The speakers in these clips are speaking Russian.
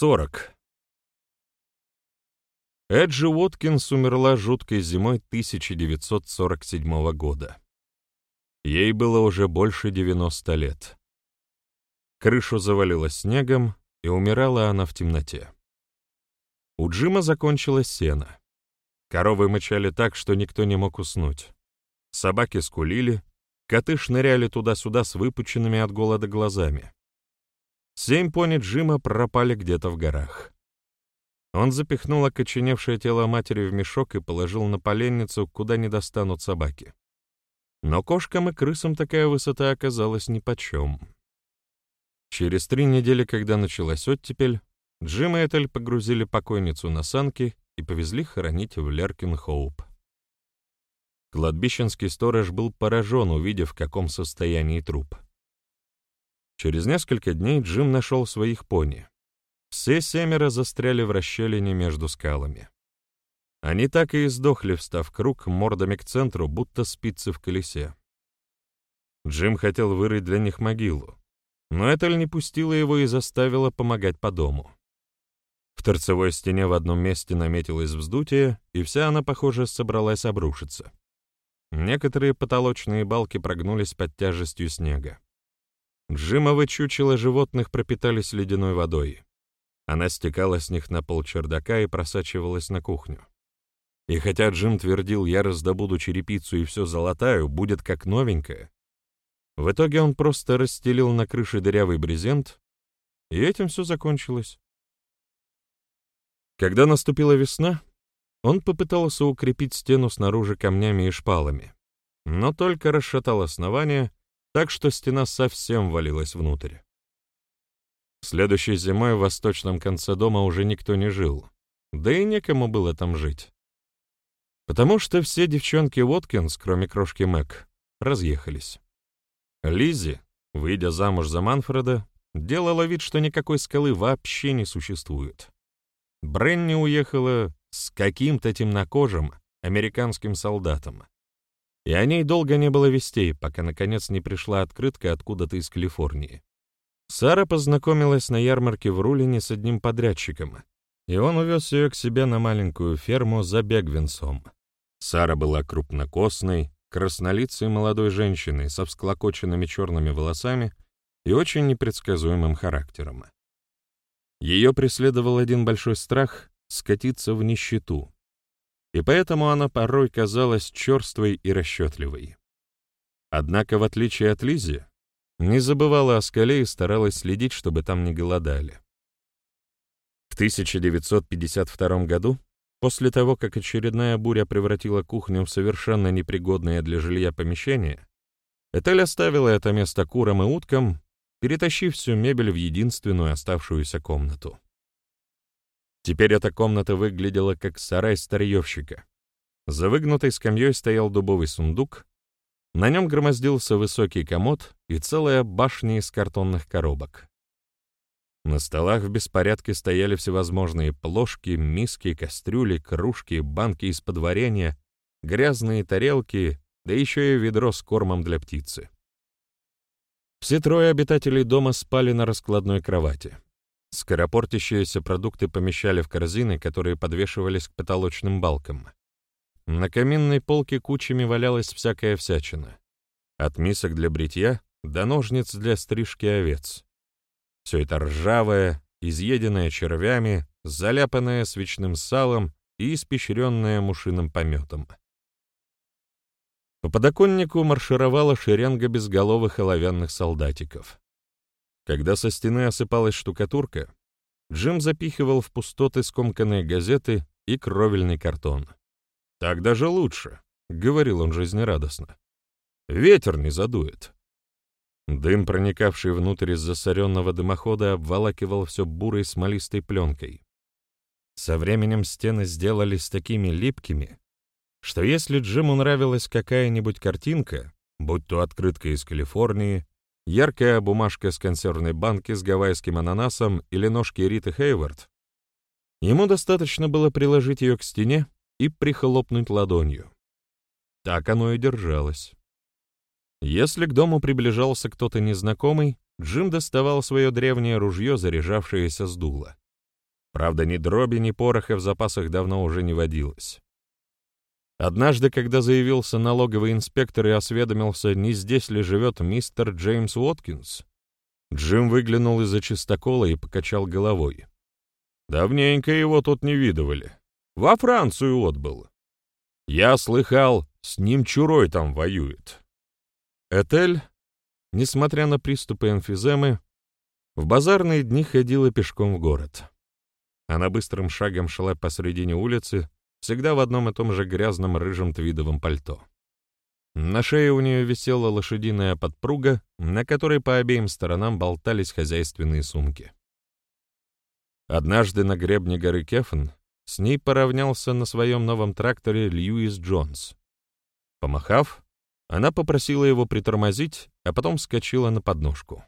40. Эджи Уоткинс умерла жуткой зимой 1947 года. Ей было уже больше 90 лет. Крышу завалило снегом, и умирала она в темноте. У Джима закончилось сено. Коровы мычали так, что никто не мог уснуть. Собаки скулили, коты шныряли туда-сюда с выпученными от голода глазами. Семь пони Джима пропали где-то в горах. Он запихнул окоченевшее тело матери в мешок и положил на поленницу, куда не достанут собаки. Но кошкам и крысам такая высота оказалась нипочем. Через три недели, когда началась оттепель, Джим и Этель погрузили покойницу на санки и повезли хоронить в Леркин-Хоуп. Кладбищенский сторож был поражен, увидев, в каком состоянии труп. Через несколько дней Джим нашел своих пони. Все семеро застряли в расщелине между скалами. Они так и издохли, встав круг мордами к центру, будто спицы в колесе. Джим хотел вырыть для них могилу, но Этель не пустила его и заставила помогать по дому. В торцевой стене в одном месте наметилось вздутие, и вся она, похоже, собралась обрушиться. Некоторые потолочные балки прогнулись под тяжестью снега. Джимовы чучела животных пропитались ледяной водой. Она стекала с них на пол чердака и просачивалась на кухню. И хотя Джим твердил, я раздобуду черепицу и все золотаю, будет как новенькая, в итоге он просто расстелил на крыше дырявый брезент, и этим все закончилось. Когда наступила весна, он попытался укрепить стену снаружи камнями и шпалами, но только расшатал основание так что стена совсем валилась внутрь. Следующей зимой в восточном конце дома уже никто не жил, да и некому было там жить. Потому что все девчонки Уоткинс, кроме крошки Мэг, разъехались. Лизи, выйдя замуж за Манфреда, делала вид, что никакой скалы вообще не существует. Бренни уехала с каким-то темнокожим американским солдатом, и о ней долго не было вестей, пока, наконец, не пришла открытка откуда-то из Калифорнии. Сара познакомилась на ярмарке в Рулине с одним подрядчиком, и он увез ее к себе на маленькую ферму за Бегвинсом. Сара была крупнокосной, краснолицей молодой женщиной со всклокоченными черными волосами и очень непредсказуемым характером. Ее преследовал один большой страх — скатиться в нищету, и поэтому она порой казалась черствой и расчетливой. Однако, в отличие от Лизи, не забывала о скале и старалась следить, чтобы там не голодали. В 1952 году, после того, как очередная буря превратила кухню в совершенно непригодное для жилья помещение, Этель оставила это место курам и уткам, перетащив всю мебель в единственную оставшуюся комнату. Теперь эта комната выглядела как сарай старьевщика. За выгнутой скамьей стоял дубовый сундук, на нем громоздился высокий комод и целая башня из картонных коробок. На столах в беспорядке стояли всевозможные плошки, миски, кастрюли, кружки, банки из-под варенья, грязные тарелки, да еще и ведро с кормом для птицы. Все трое обитателей дома спали на раскладной кровати. Скоропортящиеся продукты помещали в корзины, которые подвешивались к потолочным балкам. На каминной полке кучами валялась всякая всячина. От мисок для бритья до ножниц для стрижки овец. Все это ржавое, изъеденное червями, заляпанное свечным салом и испещренное мушиным пометом. По подоконнику маршировала шеренга безголовых оловянных солдатиков. Когда со стены осыпалась штукатурка, Джим запихивал в пустоты скомканные газеты и кровельный картон. «Так даже лучше», — говорил он жизнерадостно. «Ветер не задует». Дым, проникавший внутрь из засоренного дымохода, обволакивал все бурой смолистой пленкой. Со временем стены сделались такими липкими, что если Джиму нравилась какая-нибудь картинка, будь то открытка из Калифорнии яркая бумажка с консервной банки с гавайским ананасом или ножки Риты Хейвард. Ему достаточно было приложить ее к стене и прихлопнуть ладонью. Так оно и держалось. Если к дому приближался кто-то незнакомый, Джим доставал свое древнее ружье, заряжавшееся с дула. Правда, ни дроби, ни пороха в запасах давно уже не водилось. Однажды, когда заявился налоговый инспектор и осведомился, не здесь ли живет мистер Джеймс Уоткинс, Джим выглянул из-за чистокола и покачал головой. «Давненько его тут не видывали. Во Францию отбыл. Я слыхал, с ним чурой там воюет». Этель, несмотря на приступы эмфиземы, в базарные дни ходила пешком в город. Она быстрым шагом шла посредине улицы, всегда в одном и том же грязном рыжем твидовом пальто. На шее у нее висела лошадиная подпруга, на которой по обеим сторонам болтались хозяйственные сумки. Однажды на гребне горы Кефн с ней поравнялся на своем новом тракторе Льюис Джонс. Помахав, она попросила его притормозить, а потом вскочила на подножку.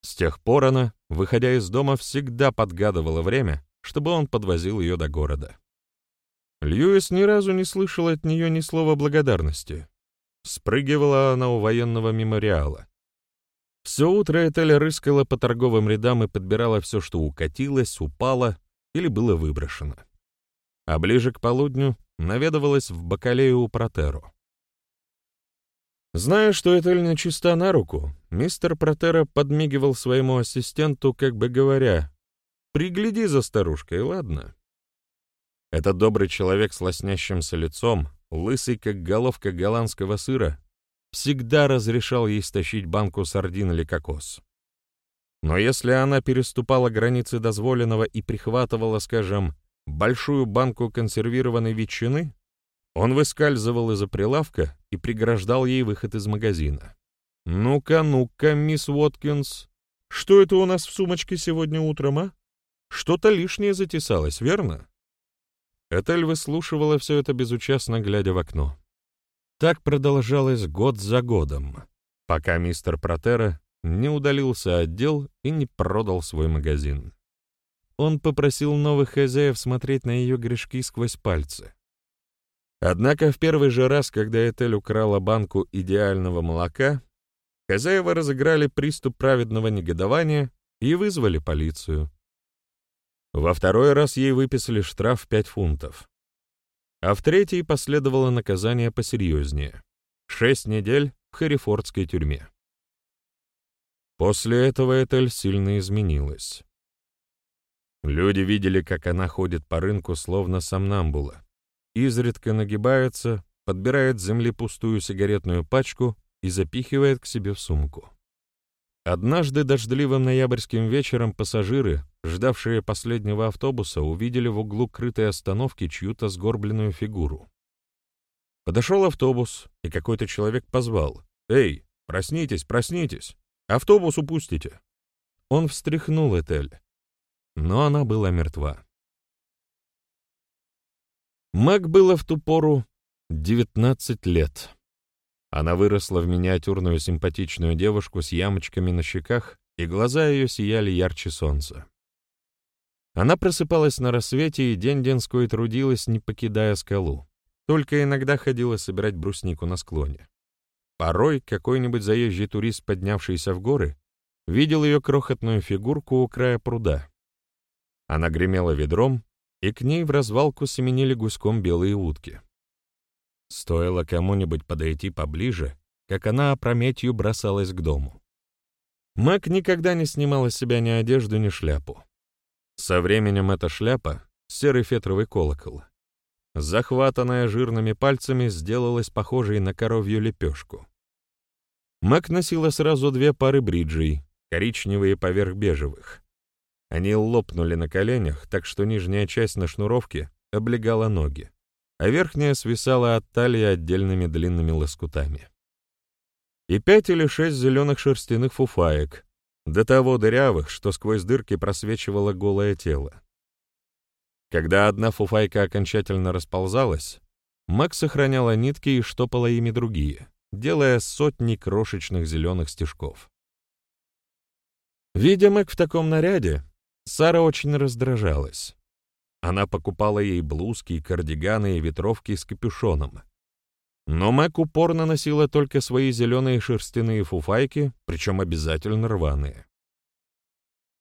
С тех пор она, выходя из дома, всегда подгадывала время, чтобы он подвозил ее до города. Льюис ни разу не слышал от нее ни слова благодарности. Спрыгивала она у военного мемориала. Все утро Этель рыскала по торговым рядам и подбирала все, что укатилось, упало или было выброшено. А ближе к полудню наведывалась в Бакалею у Протеро. Зная, что Этель нечиста на руку, мистер Протера подмигивал своему ассистенту, как бы говоря, «Пригляди за старушкой, ладно?» Этот добрый человек с лоснящимся лицом, лысый, как головка голландского сыра, всегда разрешал ей стащить банку сардин или кокос. Но если она переступала границы дозволенного и прихватывала, скажем, большую банку консервированной ветчины, он выскальзывал из-за прилавка и преграждал ей выход из магазина. «Ну-ка, ну-ка, мисс Уоткинс, что это у нас в сумочке сегодня утром, а? Что-то лишнее затесалось, верно?» Этель выслушивала все это безучастно, глядя в окно. Так продолжалось год за годом, пока мистер Протера не удалился от дел и не продал свой магазин. Он попросил новых хозяев смотреть на ее грешки сквозь пальцы. Однако в первый же раз, когда Этель украла банку идеального молока, хозяева разыграли приступ праведного негодования и вызвали полицию. Во второй раз ей выписали штраф в 5 фунтов. А в третий последовало наказание посерьезнее — шесть недель в Хэррифордской тюрьме. После этого Этель сильно изменилась. Люди видели, как она ходит по рынку, словно сомнамбула, изредка нагибается, подбирает с земли пустую сигаретную пачку и запихивает к себе в сумку. Однажды дождливым ноябрьским вечером пассажиры, ждавшие последнего автобуса, увидели в углу крытой остановки чью-то сгорбленную фигуру. Подошел автобус, и какой-то человек позвал. «Эй, проснитесь, проснитесь! Автобус упустите!» Он встряхнул Этель, но она была мертва. Мэг было в ту пору 19 лет. Она выросла в миниатюрную симпатичную девушку с ямочками на щеках, и глаза ее сияли ярче солнца. Она просыпалась на рассвете и день-денской трудилась, не покидая скалу. Только иногда ходила собирать бруснику на склоне. Порой какой-нибудь заезжий турист, поднявшийся в горы, видел ее крохотную фигурку у края пруда. Она гремела ведром, и к ней в развалку семенили гуськом белые утки. Стоило кому-нибудь подойти поближе, как она опрометью бросалась к дому. Мак никогда не снимала с себя ни одежду, ни шляпу. Со временем эта шляпа, серый фетровый колокол, захватанная жирными пальцами, сделалась похожей на коровью лепешку. Мак носила сразу две пары бриджей, коричневые поверх бежевых. Они лопнули на коленях, так что нижняя часть на шнуровке облегала ноги, а верхняя свисала от талии отдельными длинными лоскутами. И пять или шесть зеленых шерстяных фуфаек, до того дырявых, что сквозь дырки просвечивало голое тело. Когда одна фуфайка окончательно расползалась, Мак сохраняла нитки и штопала ими другие, делая сотни крошечных зеленых стежков. Видя Мэг в таком наряде, Сара очень раздражалась. Она покупала ей блузки, кардиганы и ветровки с капюшоном. Но Мэг упорно носила только свои зеленые шерстяные фуфайки, причем обязательно рваные.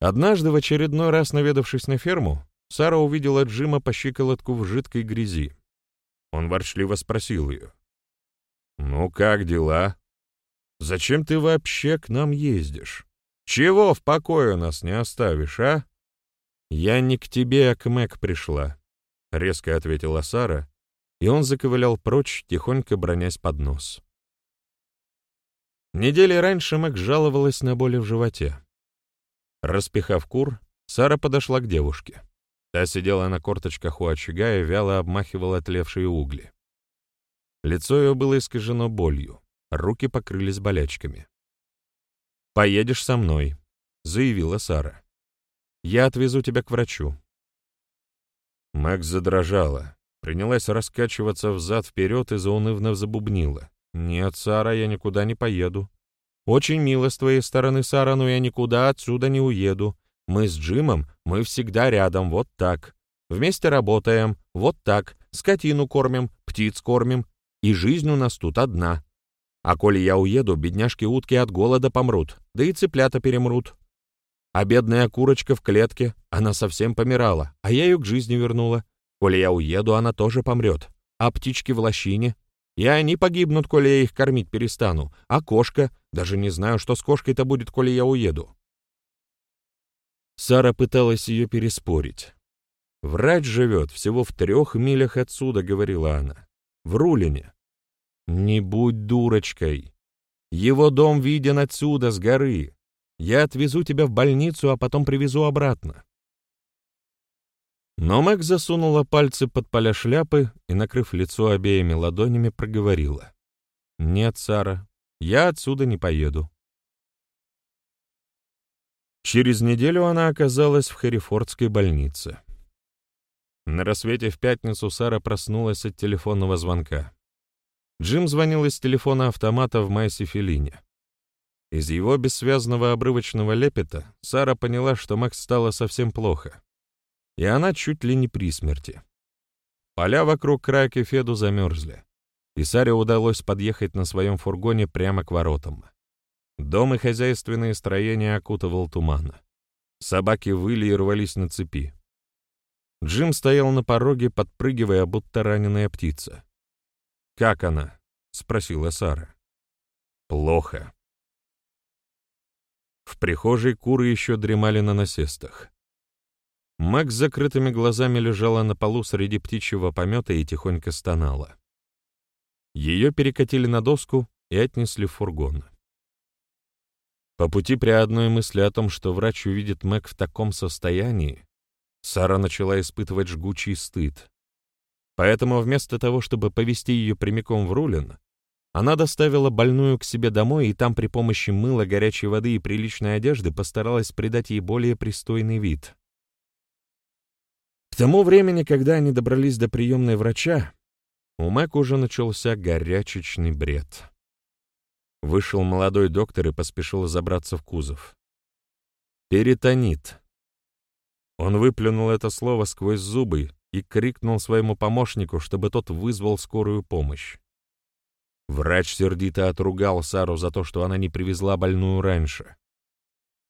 Однажды, в очередной раз наведавшись на ферму, Сара увидела Джима по щиколотку в жидкой грязи. Он ворчливо спросил ее. «Ну как дела? Зачем ты вообще к нам ездишь? Чего в покое нас не оставишь, а?» «Я не к тебе, а к Мэг пришла», — резко ответила Сара, и он заковылял прочь, тихонько бронясь под нос. Недели раньше Мэг жаловалась на боли в животе. Распихав кур, Сара подошла к девушке. Та сидела на корточках у очага и вяло обмахивала тлевшие угли. Лицо ее было искажено болью, руки покрылись болячками. «Поедешь со мной», — заявила Сара. «Я отвезу тебя к врачу». Макс задрожала, принялась раскачиваться взад-вперед и заунывно забубнила. «Нет, Сара, я никуда не поеду. Очень мило с твоей стороны, Сара, но я никуда отсюда не уеду. Мы с Джимом, мы всегда рядом, вот так. Вместе работаем, вот так. Скотину кормим, птиц кормим. И жизнь у нас тут одна. А коли я уеду, бедняжки-утки от голода помрут, да и цыплята перемрут. А бедная курочка в клетке, она совсем помирала, а я ее к жизни вернула. Коли я уеду, она тоже помрет. А птички в лощине? И они погибнут, коли я их кормить перестану. А кошка? Даже не знаю, что с кошкой-то будет, коли я уеду. Сара пыталась ее переспорить. «Врач живет всего в трех милях отсюда», — говорила она. «В Рулине». «Не будь дурочкой. Его дом виден отсюда, с горы. Я отвезу тебя в больницу, а потом привезу обратно». Но Мэг засунула пальцы под поля шляпы и, накрыв лицо обеими ладонями, проговорила. «Нет, Сара, я отсюда не поеду. Через неделю она оказалась в Хэррифордской больнице. На рассвете в пятницу Сара проснулась от телефонного звонка. Джим звонил из телефона автомата в Майсе Феллине. Из его бессвязного обрывочного лепета Сара поняла, что Макс стало совсем плохо, и она чуть ли не при смерти. Поля вокруг Краки Феду замерзли, и Саре удалось подъехать на своем фургоне прямо к воротам. Дом и хозяйственные строения окутывал туман. Собаки выли и рвались на цепи. Джим стоял на пороге, подпрыгивая, будто раненая птица. «Как она?» — спросила Сара. «Плохо». В прихожей куры еще дремали на насестах. Мэг с закрытыми глазами лежала на полу среди птичьего помета и тихонько стонала. Ее перекатили на доску и отнесли в фургон. По пути при одной мысли о том, что врач увидит Мэг в таком состоянии, Сара начала испытывать жгучий стыд. Поэтому вместо того, чтобы повести ее прямиком в Рулин, она доставила больную к себе домой и там при помощи мыла, горячей воды и приличной одежды постаралась придать ей более пристойный вид. К тому времени, когда они добрались до приемной врача, у Мэг уже начался горячечный бред. Вышел молодой доктор и поспешил забраться в кузов. «Перитонит». Он выплюнул это слово сквозь зубы и крикнул своему помощнику, чтобы тот вызвал скорую помощь. Врач сердито отругал Сару за то, что она не привезла больную раньше.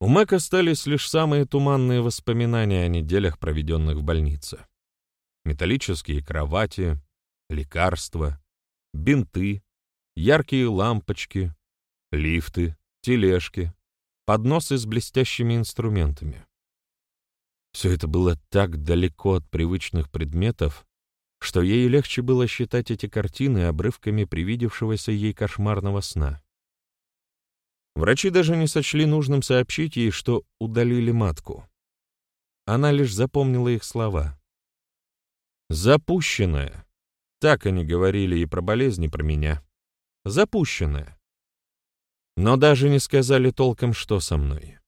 У Мэг остались лишь самые туманные воспоминания о неделях, проведенных в больнице. Металлические кровати, лекарства, бинты, яркие лампочки, лифты, тележки, подносы с блестящими инструментами. Все это было так далеко от привычных предметов, что ей легче было считать эти картины обрывками привидевшегося ей кошмарного сна. Врачи даже не сочли нужным сообщить ей, что удалили матку. Она лишь запомнила их слова. «Запущенная», так они говорили и про болезни, про меня запущенная. Но даже не сказали толком, что со мной.